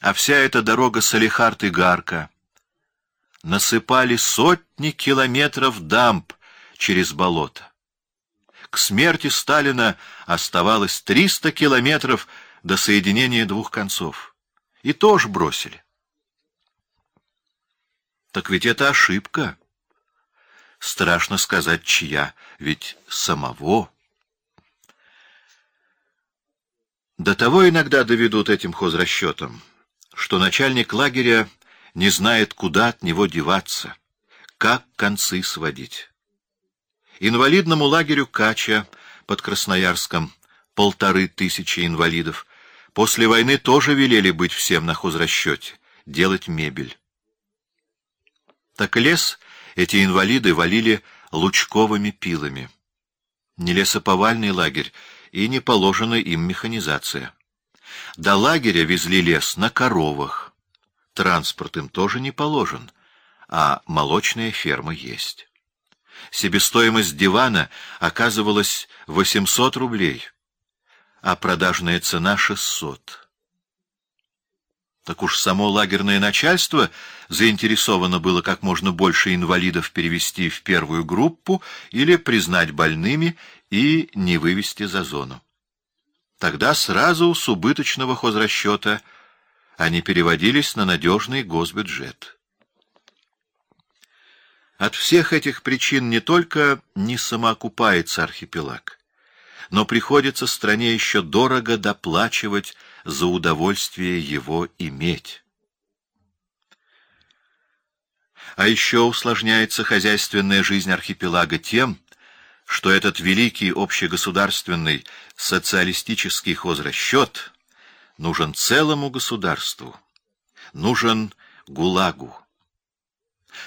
а вся эта дорога Салихард и Гарка насыпали сотни километров дамб через болото. К смерти Сталина оставалось 300 километров до соединения двух концов. И тоже бросили. Так ведь это ошибка. Страшно сказать, чья, ведь самого. До того иногда доведут этим хозрасчетом, что начальник лагеря не знает, куда от него деваться, как концы сводить. Инвалидному лагерю Кача под Красноярском полторы тысячи инвалидов после войны тоже велели быть всем на хозрасчете, делать мебель. Так лес эти инвалиды валили лучковыми пилами. Не лесоповальный лагерь, и не положена им механизация. До лагеря везли лес на коровах. Транспорт им тоже не положен, а молочная ферма есть. Себестоимость дивана оказывалась 800 рублей, а продажная цена — 600. Так уж само лагерное начальство заинтересовано было как можно больше инвалидов перевести в первую группу или признать больными и не вывести за зону. Тогда сразу с убыточного хозрасчета они переводились на надежный госбюджет. От всех этих причин не только не самоокупается архипелаг, но приходится стране еще дорого доплачивать за удовольствие его иметь. А еще усложняется хозяйственная жизнь архипелага тем, что этот великий общегосударственный социалистический хозрасчет нужен целому государству, нужен ГУЛАГу.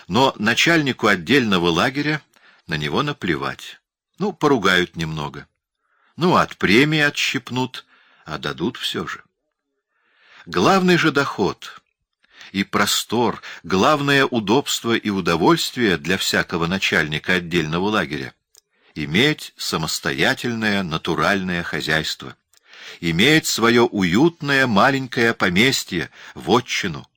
Но начальнику отдельного лагеря на него наплевать. Ну, поругают немного. Ну, от премии отщипнут, а дадут все же. Главный же доход и простор, главное удобство и удовольствие для всякого начальника отдельного лагеря — иметь самостоятельное натуральное хозяйство, иметь свое уютное маленькое поместье, вотчину —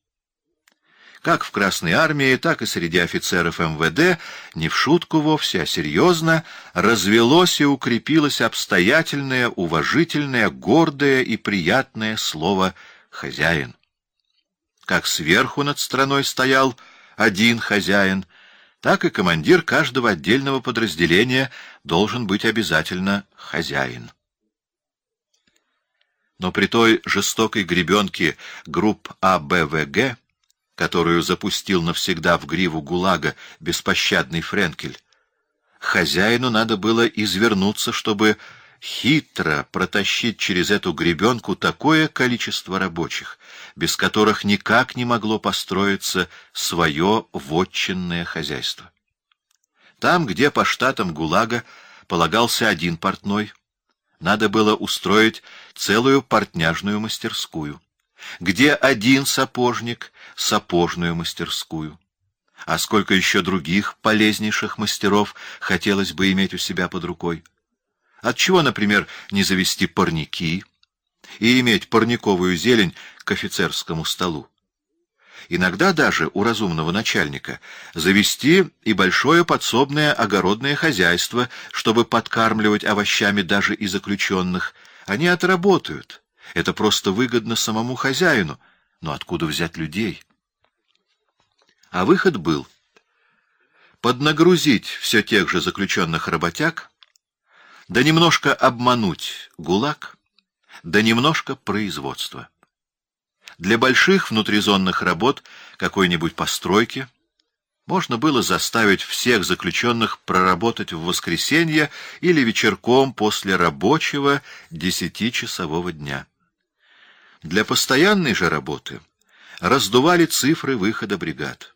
как в Красной армии, так и среди офицеров МВД, не в шутку вовсе, а серьезно, развелось и укрепилось обстоятельное, уважительное, гордое и приятное слово «хозяин». Как сверху над страной стоял один хозяин, так и командир каждого отдельного подразделения должен быть обязательно хозяин. Но при той жестокой гребенке групп АБВГ которую запустил навсегда в гриву ГУЛАГа беспощадный Френкель. Хозяину надо было извернуться, чтобы хитро протащить через эту гребенку такое количество рабочих, без которых никак не могло построиться свое вотчинное хозяйство. Там, где по штатам ГУЛАГа полагался один портной, надо было устроить целую портняжную мастерскую где один сапожник — сапожную мастерскую. А сколько еще других полезнейших мастеров хотелось бы иметь у себя под рукой? Отчего, например, не завести парники и иметь парниковую зелень к офицерскому столу? Иногда даже у разумного начальника завести и большое подсобное огородное хозяйство, чтобы подкармливать овощами даже и заключенных. Они отработают это просто выгодно самому хозяину, но откуда взять людей? А выход был поднагрузить все тех же заключенных работяг, да немножко обмануть ГУЛАГ, да немножко производства. Для больших внутризонных работ какой-нибудь постройки можно было заставить всех заключенных проработать в воскресенье или вечерком после рабочего десятичасового дня. Для постоянной же работы раздували цифры выхода бригад.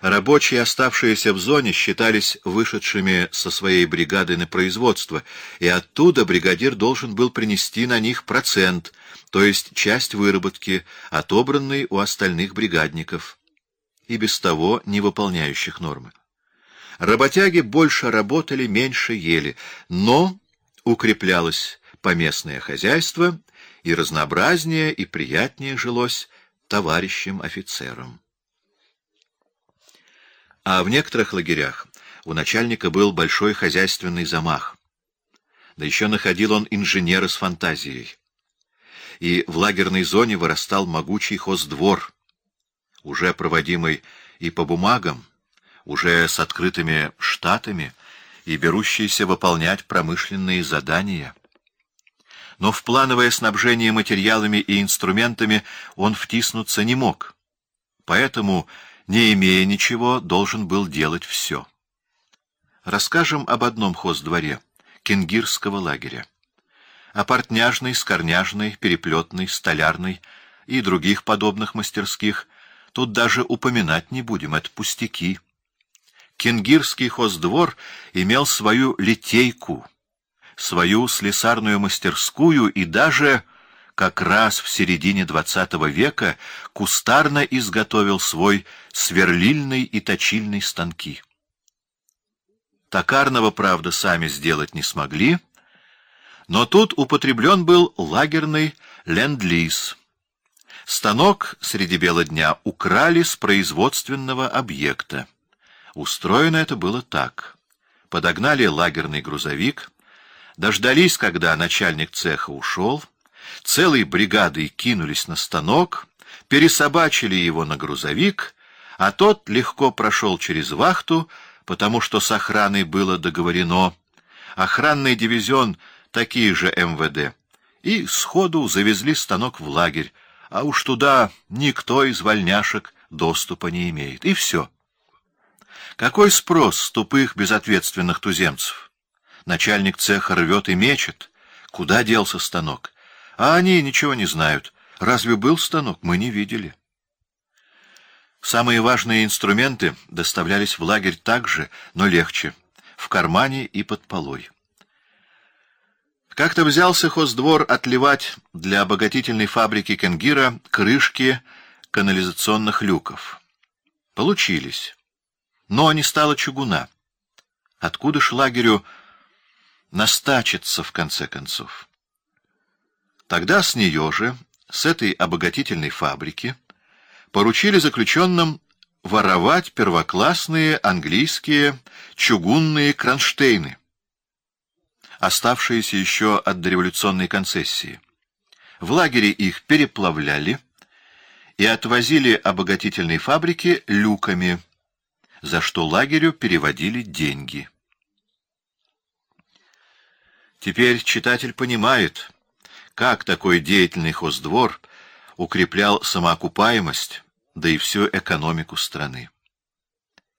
Рабочие, оставшиеся в зоне, считались вышедшими со своей бригады на производство, и оттуда бригадир должен был принести на них процент, то есть часть выработки, отобранной у остальных бригадников, и без того не выполняющих нормы. Работяги больше работали, меньше ели, но укреплялось поместное хозяйство, и разнообразнее и приятнее жилось товарищем-офицером. А в некоторых лагерях у начальника был большой хозяйственный замах. Да еще находил он инженера с фантазией. И в лагерной зоне вырастал могучий хоздвор, уже проводимый и по бумагам, уже с открытыми штатами и берущийся выполнять промышленные задания. Но в плановое снабжение материалами и инструментами он втиснуться не мог. Поэтому, не имея ничего, должен был делать все. Расскажем об одном хоздворе — кенгирского лагеря. О портняжной, скорняжной, переплетной, столярной и других подобных мастерских тут даже упоминать не будем, это пустяки. Кенгирский хоздвор имел свою литейку, свою слесарную мастерскую и даже, как раз в середине двадцатого века, кустарно изготовил свой сверлильный и точильный станки. Токарного, правда, сами сделать не смогли, но тут употреблен был лагерный ленд-лиз. Станок среди бела дня украли с производственного объекта. Устроено это было так. Подогнали лагерный грузовик, дождались, когда начальник цеха ушел, целой бригадой кинулись на станок, пересобачили его на грузовик, а тот легко прошел через вахту, потому что с охраной было договорено. Охранный дивизион такие же МВД. И сходу завезли станок в лагерь, а уж туда никто из вольняшек доступа не имеет. И все. Какой спрос с тупых, безответственных туземцев? Начальник цеха рвет и мечет. Куда делся станок? А они ничего не знают. Разве был станок? Мы не видели. Самые важные инструменты доставлялись в лагерь также, но легче, в кармане и под полой. Как-то взялся хоздвор отливать для обогатительной фабрики Кенгира крышки канализационных люков. Получились но не стало чугуна. Откуда ж лагерю настачиться, в конце концов? Тогда с нее же, с этой обогатительной фабрики, поручили заключенным воровать первоклассные английские чугунные кронштейны, оставшиеся еще от дореволюционной концессии. В лагере их переплавляли и отвозили обогатительной фабрике люками, за что лагерю переводили деньги. Теперь читатель понимает, как такой деятельный хоздвор укреплял самоокупаемость, да и всю экономику страны.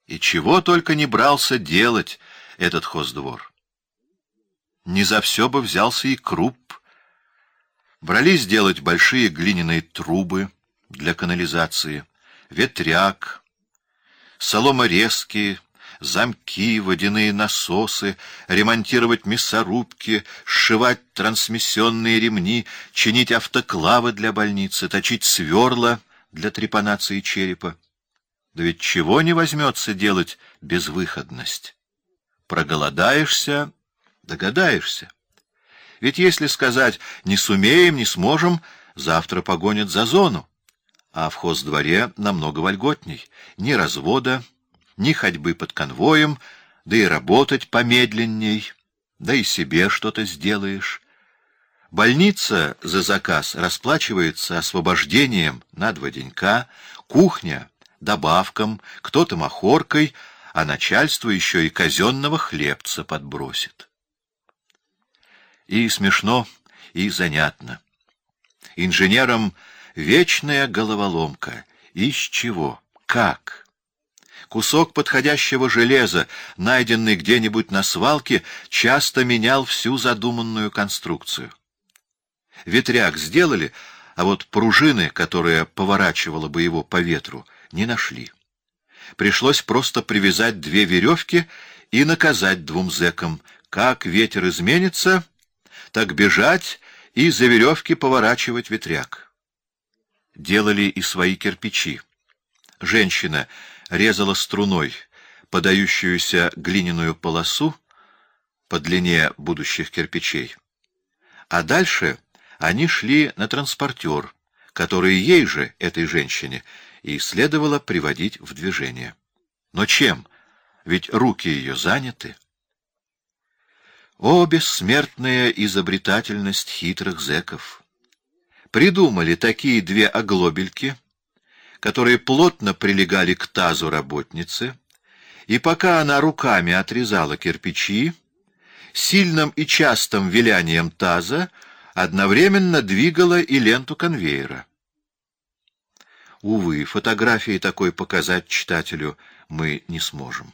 И чего только не брался делать этот хоздвор. Не за все бы взялся и круп. Брались делать большие глиняные трубы для канализации, ветряк, соломорезки, замки, водяные насосы, ремонтировать мясорубки, сшивать трансмиссионные ремни, чинить автоклавы для больницы, точить сверла для трепанации черепа. Да ведь чего не возьмется делать безвыходность? Проголодаешься, догадаешься. Ведь если сказать «не сумеем, не сможем», завтра погонят за зону а в хоздворе намного вольготней. Ни развода, ни ходьбы под конвоем, да и работать помедленней, да и себе что-то сделаешь. Больница за заказ расплачивается освобождением на два денька, кухня — добавком, кто-то махоркой, а начальство еще и казенного хлебца подбросит. И смешно, и занятно. Инженерам — Вечная головоломка. Из чего? Как? Кусок подходящего железа, найденный где-нибудь на свалке, часто менял всю задуманную конструкцию. Ветряк сделали, а вот пружины, которая поворачивала бы его по ветру, не нашли. Пришлось просто привязать две веревки и наказать двум зэкам. Как ветер изменится, так бежать и за веревки поворачивать ветряк делали и свои кирпичи. Женщина резала струной подающуюся глиняную полосу по длине будущих кирпичей. А дальше они шли на транспортер, которые ей же, этой женщине, и следовало приводить в движение. Но чем? Ведь руки ее заняты. О, бессмертная изобретательность хитрых зэков! Придумали такие две оглобельки, которые плотно прилегали к тазу работницы, и пока она руками отрезала кирпичи, сильным и частым вилянием таза одновременно двигала и ленту конвейера. Увы, фотографии такой показать читателю мы не сможем.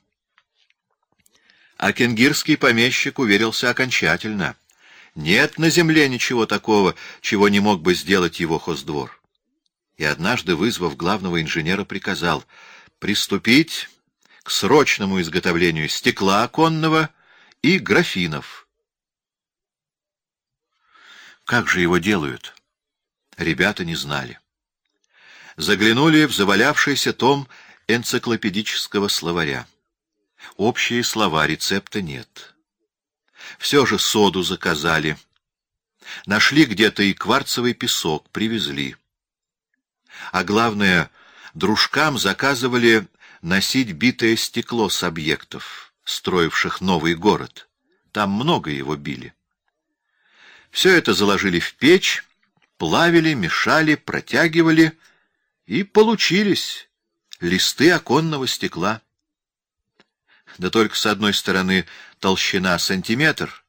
А кенгирский помещик уверился окончательно. Нет на земле ничего такого, чего не мог бы сделать его хоздвор. И однажды, вызвав главного инженера, приказал приступить к срочному изготовлению стекла оконного и графинов. Как же его делают? Ребята не знали. Заглянули в завалявшийся том энциклопедического словаря. Общие слова, рецепта нет. Все же соду заказали. Нашли где-то и кварцевый песок, привезли. А главное, дружкам заказывали носить битое стекло с объектов, строивших новый город. Там много его били. Все это заложили в печь, плавили, мешали, протягивали, и получились листы оконного стекла да только с одной стороны толщина сантиметр,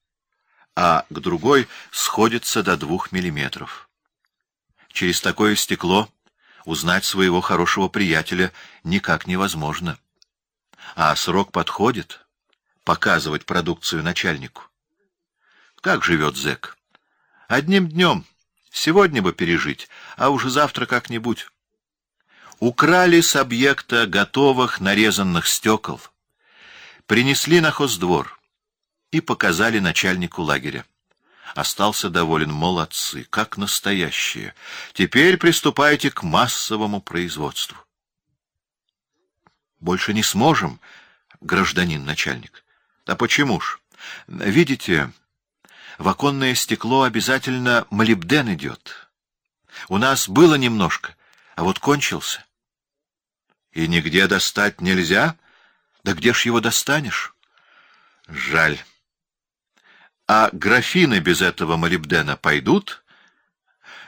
а к другой сходится до двух миллиметров. Через такое стекло узнать своего хорошего приятеля никак невозможно. А срок подходит показывать продукцию начальнику. Как живет зэк? Одним днем. Сегодня бы пережить, а уже завтра как-нибудь. Украли с объекта готовых нарезанных стекол — Принесли на хоздвор и показали начальнику лагеря. Остался доволен. Молодцы, как настоящие. Теперь приступайте к массовому производству. Больше не сможем, гражданин начальник. Да почему ж? Видите, в оконное стекло обязательно молибден идет. У нас было немножко, а вот кончился. И нигде достать нельзя? Да где ж его достанешь? Жаль. А графины без этого молибдена пойдут?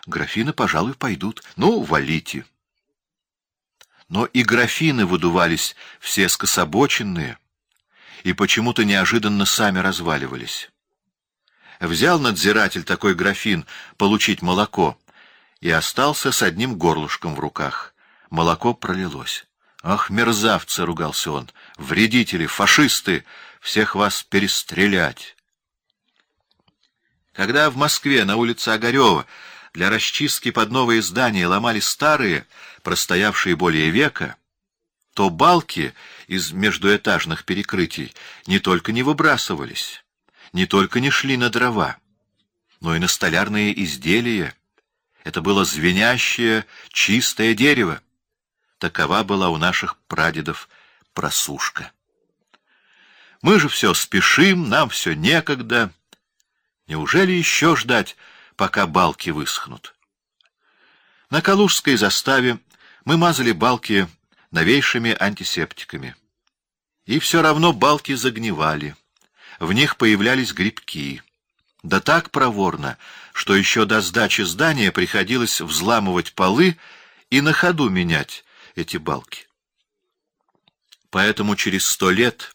Графины, пожалуй, пойдут. Ну, валите. Но и графины выдувались все скособоченные, и почему-то неожиданно сами разваливались. Взял надзиратель такой графин получить молоко и остался с одним горлышком в руках. Молоко пролилось. «Ах, мерзавцы!» — ругался он. «Вредители, фашисты! Всех вас перестрелять!» Когда в Москве на улице Огарева для расчистки под новые здания ломали старые, простоявшие более века, то балки из междуэтажных перекрытий не только не выбрасывались, не только не шли на дрова, но и на столярные изделия. Это было звенящее, чистое дерево. Такова была у наших прадедов просушка. Мы же все спешим, нам все некогда. Неужели еще ждать, пока балки высохнут? На Калужской заставе мы мазали балки новейшими антисептиками. И все равно балки загнивали. В них появлялись грибки. Да так проворно, что еще до сдачи здания приходилось взламывать полы и на ходу менять эти балки. Поэтому через сто лет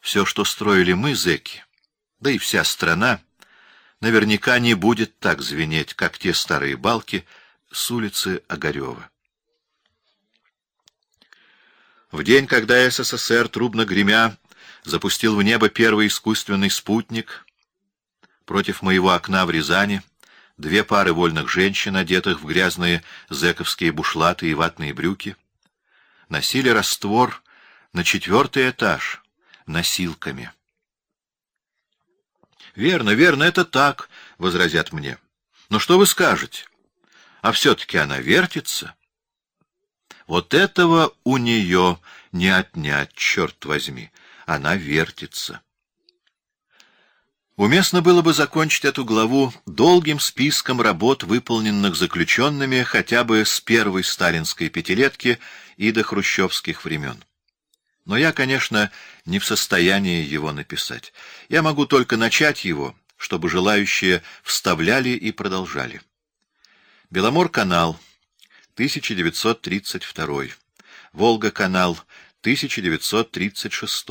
все, что строили мы, зэки, да и вся страна, наверняка не будет так звенеть, как те старые балки с улицы Огарева. В день, когда СССР, трубно гремя, запустил в небо первый искусственный спутник, против моего окна в Рязани две пары вольных женщин, одетых в грязные зэковские бушлаты и ватные брюки, носили раствор на четвертый этаж носилками. «Верно, верно, это так», — возразят мне. «Но что вы скажете? А все-таки она вертится». Вот этого у нее не отнять, черт возьми. Она вертится. Уместно было бы закончить эту главу долгим списком работ, выполненных заключенными хотя бы с первой сталинской пятилетки и до хрущевских времен. Но я, конечно, не в состоянии его написать. Я могу только начать его, чтобы желающие вставляли и продолжали. Беломор-канал, 1932. Волга-канал, 1936.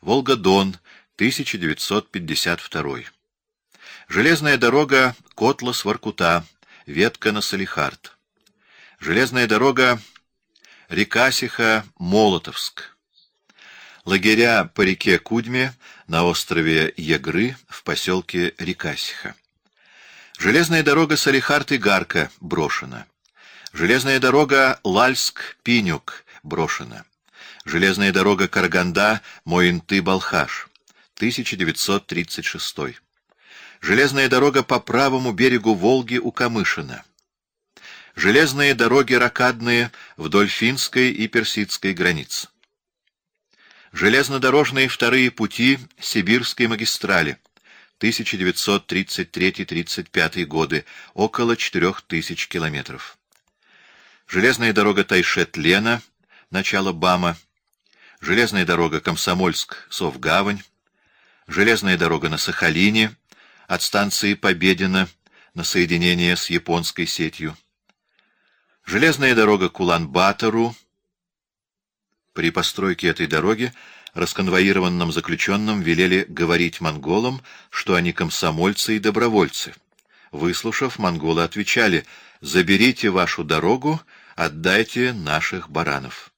Волга-Дон, 1952. Железная дорога Котлас-Воркута, ветка на Салихард. Железная дорога Рекасиха-Молотовск. Лагеря по реке Кудьме на острове Ягры в поселке Рекасиха. Железная дорога Салихард-Игарка брошена. Железная дорога Лальск-Пинюк брошена. Железная дорога Карганда-Моинты-Балхаш. 1936. Железная дорога по правому берегу Волги у Камышина. Железные дороги ракадные вдоль финской и персидской границ. Железнодорожные вторые пути Сибирской магистрали. 1933-35 годы, около 4000 километров. Железная дорога Тайшет-Лена, начало БАМа. Железная дорога Комсомольск-Совгавань железная дорога на Сахалине, от станции Победина на соединение с японской сетью, железная дорога Кулан-Батору. При постройке этой дороги расконвоированным заключенным велели говорить монголам, что они комсомольцы и добровольцы. Выслушав, монголы отвечали «Заберите вашу дорогу, отдайте наших баранов».